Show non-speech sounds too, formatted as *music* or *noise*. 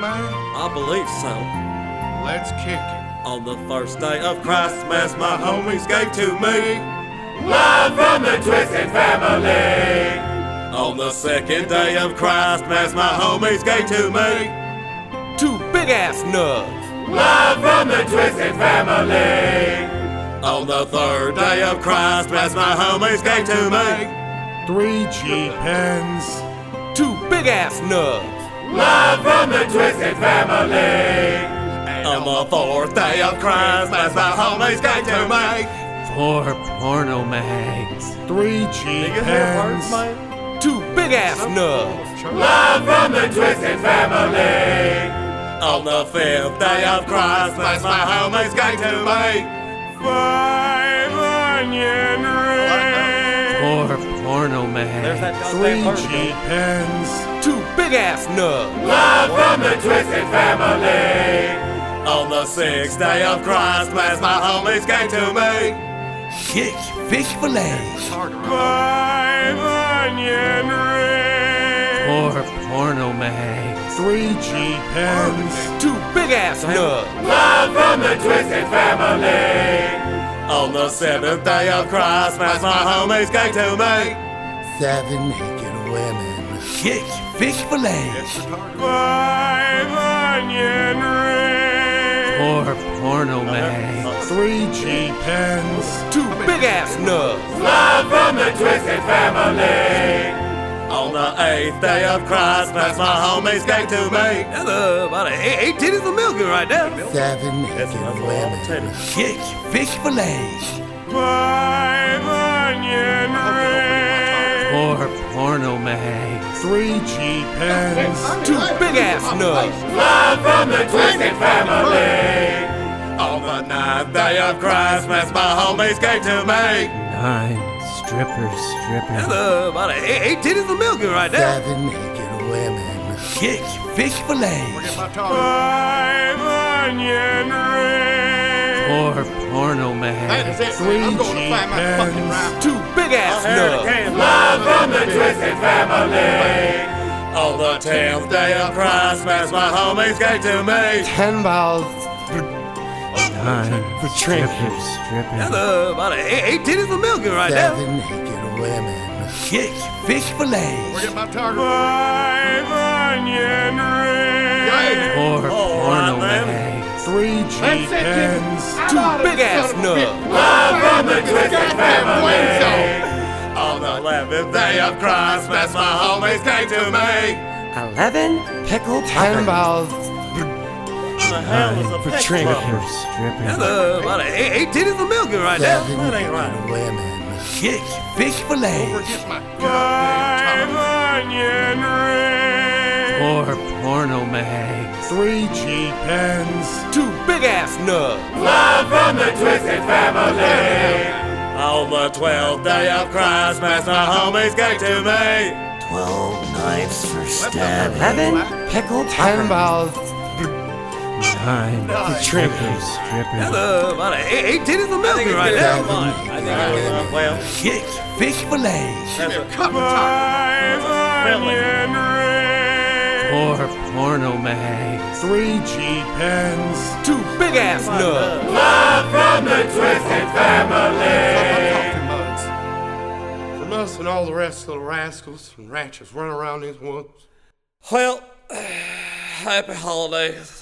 Man, I believe so. let's kick it. On the first day of Christmas, my homies gave to me. Love from the Twiztid Family. On the second day of Christmas, my homies gave to me. Two big ass nuts. Love from the Twiztid Family. On the third day of Christmas, my homies gave to me. Three G pens. Two big ass nuts. Love from the Twiztid Family. On the fourth day of Christmas, my homies gave to make Four porno mags. Three G pens. Two big ass nubs. Love from the Twiztid Family. On the fifth day of Christmas, my homies gave to make Five onion rings. Four porno mags. Three G pens. Big ass nuts. Love from the Twiztid Family. On the sixth day of Christmas, my homies gave to me. Six fish fillets. Five onion rings. Four porno mags. Three G pens. Two big ass nuts. Love from the Twiztid Family. On the seventh day of Christmas, my homies gave to me. Seven naked women. Six fish fillets. Five onion rings. Four porno mags. Three G pens. Two big ass nuts. Love from the Twiztid Family. On the eighth day of Christmas, my homies gave to me. That's uh, about eight, eight titties of milk right now. Seven naked women. Six fish fillets. 3G pens. Two big ass nuts. Love from the Twiztid Family. All the ninth day of Christmas, my homies came to make. Nine strippers, strippers. Uh, about a, eight titties of milking right now. Seven naked women. Six fish fillets. Five onion rings. Four porno man. That is it. Three I'm going to find my fucking round. Two big ass nuts. Love from the Twiztid Family. On the tenth day of Christmas, my homies gave to me. Ten balls. Nine for strippers stripping. That's uh, about eight, eight titties of milk right now. Seven naked women. Six fish fillets. Forget my target. Five onion rings. Four All porno right, Three G pens. Two big ass nuts. Love from the Twiztid Family. On the eleventh day of Christmas, my homies came to me. Eleven pickled Ten balls. The hell is a for pick strippers. That's uh, about eight, eight titties of milk right now. That ain't right. naked women. Six fish fillets. Five onion rings. Four porno mags. Three G pens. Two big ass nuts. Love from the Twiztid Family. On the twelfth day of Christmas, my homies gave to me. Twelve knives for stabbing. Eleven pickled Ten balls. Nine for strippers stripping. Uh, about eight, eight titties of milk right now. Seven naked women. Well, Six fish fillets. that's a five onion rings. Four porno mags. Three G pens. Two big ass nuts. Love from the Twiztid Family. From us and all the rest of the rascals and ranchers running around these woods. Well, *sighs* happy holidays.